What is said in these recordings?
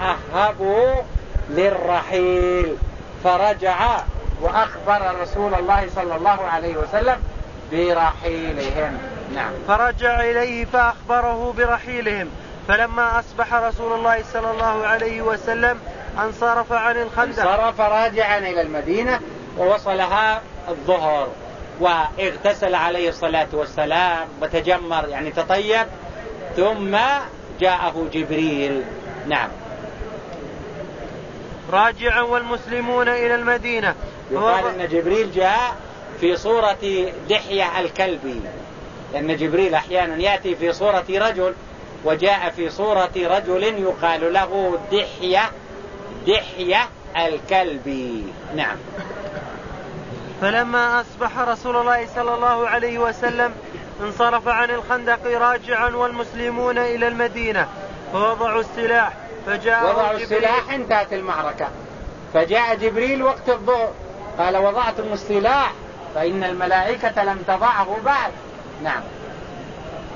تأهبوا للرحيل. فرجع وأخبر رسول الله صلى الله عليه وسلم برحيلهم. نعم. فرجع إليه فأخبره برحيلهم. فلما أصبح رسول الله صلى الله عليه وسلم انصرف عن الخندق. انصرف راجعا إلى المدينة ووصلها الظهر. واغتسل عليه الصلاة والسلام وتجمر يعني تطيب ثم جاءه جبريل. نعم. راجعا والمسلمون إلى المدينة. يقال أن جبريل جاء في صورة دحية الكلبي لأن جبريل أحيانا يأتي في صورة رجل وجاء في صورة رجل يقال له دحية دحية الكلبي نعم. فلما أصبح رسول الله صلى الله عليه وسلم انصرف عن الخندق راجعا والمسلمون إلى المدينة فوضعوا السلاح فجاء وضعوا السلاح انتهت المعركة. فجاء جبريل وقت الظهر. قال وضعتم السلاح فإن الملائكة لم تضعه بعد. نعم.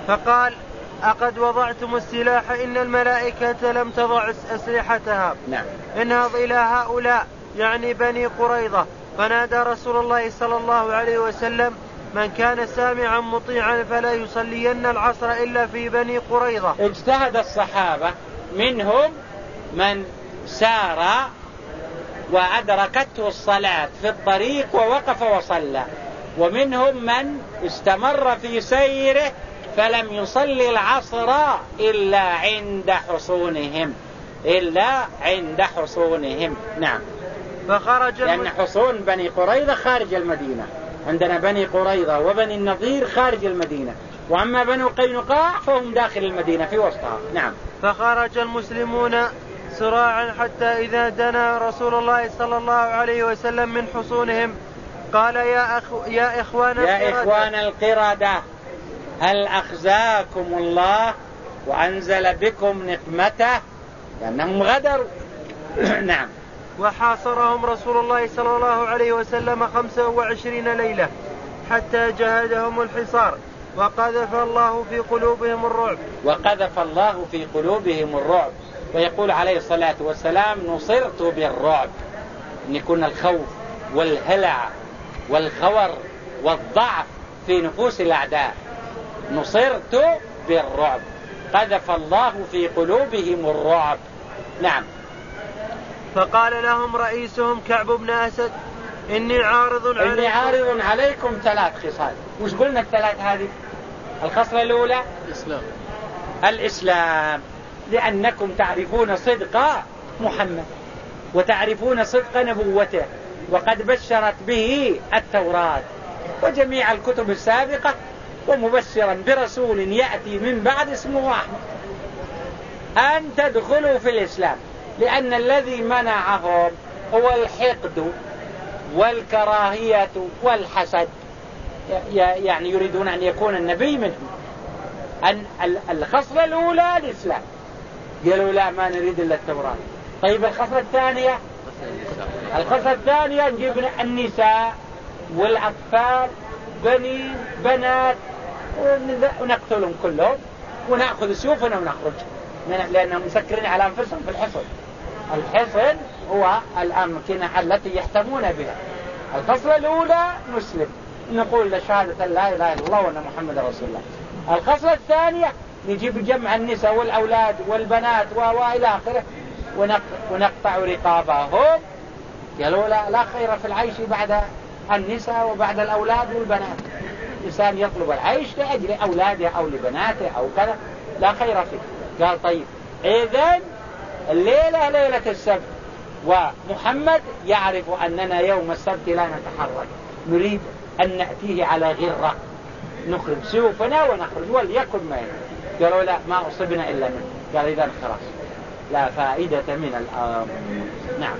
فقال أقد وضعتم السلاح إن الملائكة لم تضع أسلحتها. نعم. انهض إلى هؤلاء يعني بني قريظة. فنادى رسول الله صلى الله عليه وسلم من كان سامعا مطيعا فلا يصلين العصر إلا في بني قريظة. اجتهد الصحابة منهم من سار وأدركته الصلاة في الطريق ووقف وصلى. ومنهم من استمر في سيره فلم يصلي العصر إلا عند حصونهم. إلا عند حصونهم. نعم. فخرج لأن حصون بني قريظة خارج المدينة. عندنا بني قريظة وبني النظير خارج المدينة. وأما بنو قينقاع فهم داخل المدينة في وسطها. نعم. فخرج المسلمون سراعا حتى إذا دنا رسول الله صلى الله عليه وسلم من حصونهم. قال يا, أخ يا إخوان يا إخوان القردة هل أخزاكم الله وأنزل بكم نقمته؟ لأنهم غدروا. نعم. وحاصرهم رسول الله صلى الله عليه وسلم خمسة وعشرين ليلة حتى جهدهم الحصار. وقذف الله في قلوبهم الرعب. وقذف الله في قلوبهم الرعب. ويقول عليه الصلاة والسلام نصرت بالرعب. أن يكون الخوف والهلع والخور والضعف في نفوس الأعداء. نصرت بالرعب. قذف الله في قلوبهم الرعب. نعم. فقال لهم رئيسهم كعب بن أسد إني عارض عليكم. إني عارض عليكم ثلاث خصال. وش قلنا الثلاث هذه؟ الخصلة الأولى؟ الإسلام. الإسلام. لأنكم تعرفون صدق محمد وتعرفون صدق نبوته وقد بشرت به التوراة وجميع الكتب السابقة ومبشرا برسول يأتي من بعد اسمه أحمد. أن تدخلوا في الإسلام لأن الذي منعهم هو الحقد والكراهية والحسد. يعني يريدون أن يكون النبي منهم. أن الخصلة الأولى الإسلام. قالوا لا ما نريد إلا التوراة. طيب الخصلة الثانية؟ الخصلة الثانية نجيب النساء والأطفال بنين بنات ونقتلهم كلهم ونأخذ سيوفنا ونخرج. لأنهم مسكرين على أنفسهم في الحصن. الحصن هو الأمكنة التي يحتمون بها. الخصلة الأولى مسلم. نقول شهادة لا إله إلا الله وأن محمد رسول الله. الخصلة الثانية نجيب جمع النساء والأولاد والبنات وإلى آخره ونقطع رقابهم. قالوا لا, لا خير في العيش بعد النساء وبعد الأولاد والبنات. إنسان يطلب العيش لأجل أولاده أو لبناته أو كذا. لا خير فيه. قال طيب إذن الليلة ليلة السبت. ومحمد يعرف أننا يوم السبت لا نتحرك. نريد أن نأتيه على غرة. نخرج سيوفنا ونخرج وليكن ما قالوا لا ما أصبنا إلا منه. قال إذا خلاص. لا فائدة من الأمر نعم.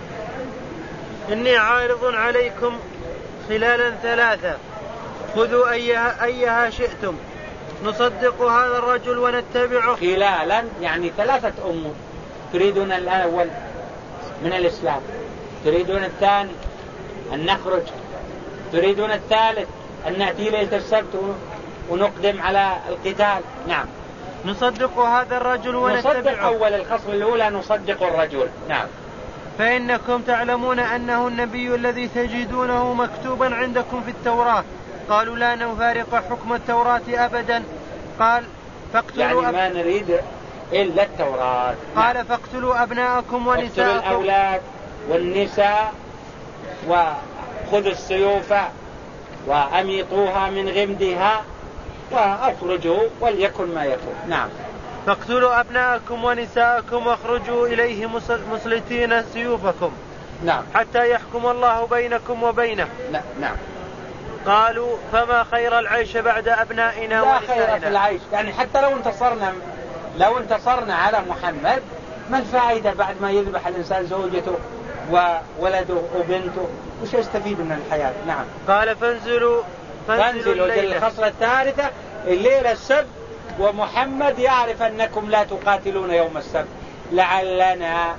إني عارض عليكم خلالا ثلاثة. خذوا أيها, أيها شئتم. نصدق هذا الرجل ونتبعه. خلالا يعني ثلاثة أمور تريدون الأول من الإسلام. تريدون الثاني أن نخرج. تريدون الثالث أن نأتي ليلة السبت ونقدم على القتال. نعم. نصدق هذا الرجل ونتبعه. نصدق أول الخصم الأولى نصدق الرجل. نعم. فإنكم تعلمون أنه النبي الذي تجدونه مكتوبا عندكم في التوراة. قالوا لا نفارق حكم التوراة أبدا. قال فاقتلوا يعني ما نريد إلا التوراة. قال فاقتلوا أبناءكم ونساءكم. اقتلوا الأولاد والنساء وخذوا السيوف وأميطوها من غمدها وأخرجوا وليكن ما يكون. نعم. فاقتلوا أبناءكم ونساءكم واخرجوا إليه مسلتين سيوفكم نعم. حتى يحكم الله بينكم وبينه. نعم نعم. قالوا فما خير العيش بعد أبنائنا لا ونسائنا؟ خير في العيش. يعني حتى لو انتصرنا لو انتصرنا على محمد ما الفائدة بعد ما يذبح الإنسان زوجته؟ وولده وبنته وش يستفيد من الحياة؟ نعم. قال فانزلوا فانزلوا الخصلة الثالثة الليلة السبت ومحمد يعرف أنكم لا تقاتلون يوم السبت. لعلنا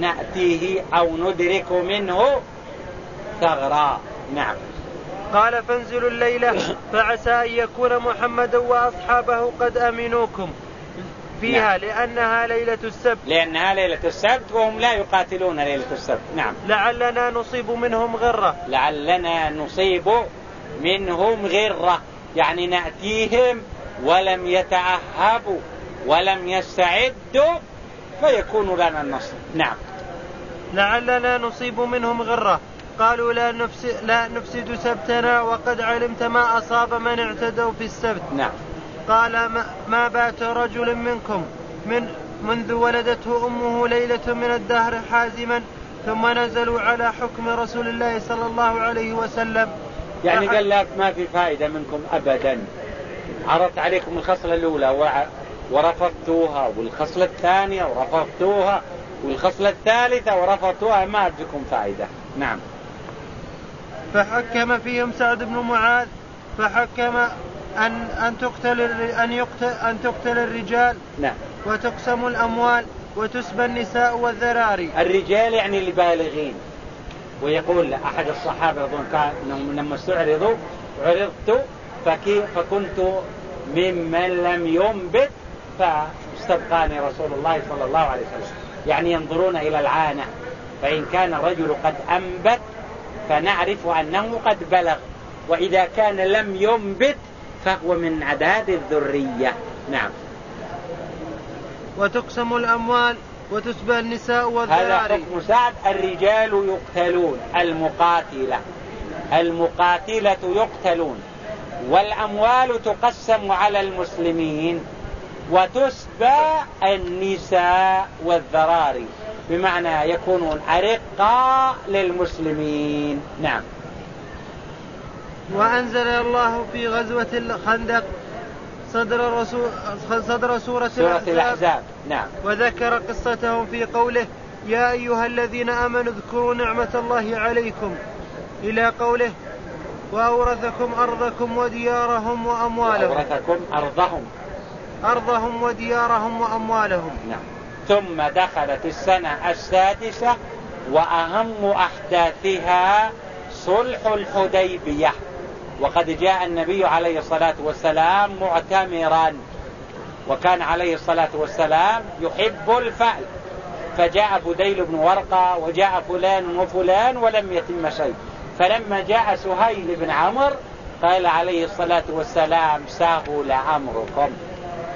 نأتيه أو ندرك منه ثغرا. نعم. قال فانزلوا الليلة فعسى أن يكون محمد وأصحابه قد أمنوكم. فيها نعم. لأنها ليلة السبت. لأنها ليلة السبت وهم لا يقاتلون ليلة السبت. نعم. لعلنا نصيب منهم غرة. لعلنا نصيب منهم غرة. يعني نأتيهم ولم يتعهبوا ولم يستعدوا فيكون لنا النصر. نعم. لعلنا نصيب منهم غرة. قالوا لا نفسد, لا نفسد سبتنا وقد علمت ما أصاب من اعتدوا في السبت. نعم. قال ما, بات رجل منكم من منذ ولدته أمه ليلة من الدهر حازما ثم نزلوا على حكم رسول الله صلى الله عليه وسلم. يعني قال لك ما في فائدة منكم أبدا. عرضت عليكم الخصلة الأولى ورفضتوها والخصلة الثانية ورفضتوها والخصلة الثالثة ورفضتوها ما بكم فائدة. نعم. فحكم فيهم سعد بن معاذ فحكم أن أن تقتل أن يقتل أن تقتل الرجال. نعم. وتقسم الأموال وتسبى النساء والذراري. الرجال يعني البالغين. ويقول أحد الصحابة رضوان كان لما استعرضوا عرضت فكنت ممن لم ينبت فاستبقاني رسول الله صلى الله عليه وسلم. يعني ينظرون إلى العانة. فإن كان الرجل قد أنبت فنعرف أنه قد بلغ. وإذا كان لم ينبت فهو من عداد الذرية. نعم. وتقسم الأموال وتسبى النساء والذراري هذا حكم سعد. الرجال يقتلون المقاتلة. المقاتلة يقتلون. والأموال تقسم على المسلمين. وتسبى النساء والذراري. بمعنى يكونون أرقاء للمسلمين. نعم. وأنزل الله في غزوة الخندق صدر رسول صدر سورة, سورة الأحزاب. نعم. وذكر قصتهم في قوله يا أيها الذين آمنوا اذكروا نعمة الله عليكم. إلى قوله وأورثكم أرضكم وديارهم وأموالهم. وأورثكم أرضهم. أرضهم وديارهم وأموالهم. نعم. ثم دخلت السنة السادسة وأهم أحداثها صلح الحديبية. وقد جاء النبي عليه الصلاة والسلام معتمرا. وكان عليه الصلاة والسلام يحب الفعل فجاء بديل بن ورقة وجاء فلان وفلان ولم يتم شيء. فلما جاء سهيل بن عمرو قال عليه الصلاة والسلام سهل أمركم.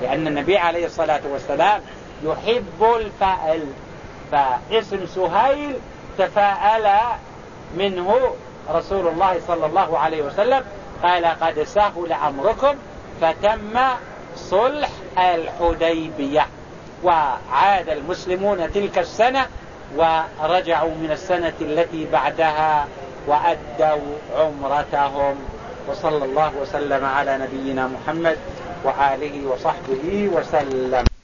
لأن النبي عليه الصلاة والسلام يحب الفعل فاسم سهيل تفاءل منه رسول الله صلى الله عليه وسلم قال قد سهل أمركم فتم صلح الحديبية. وعاد المسلمون تلك السنة ورجعوا من السنة التي بعدها وأدوا عمرتهم. وصلى الله وسلم على نبينا محمد وآله وصحبه وسلم.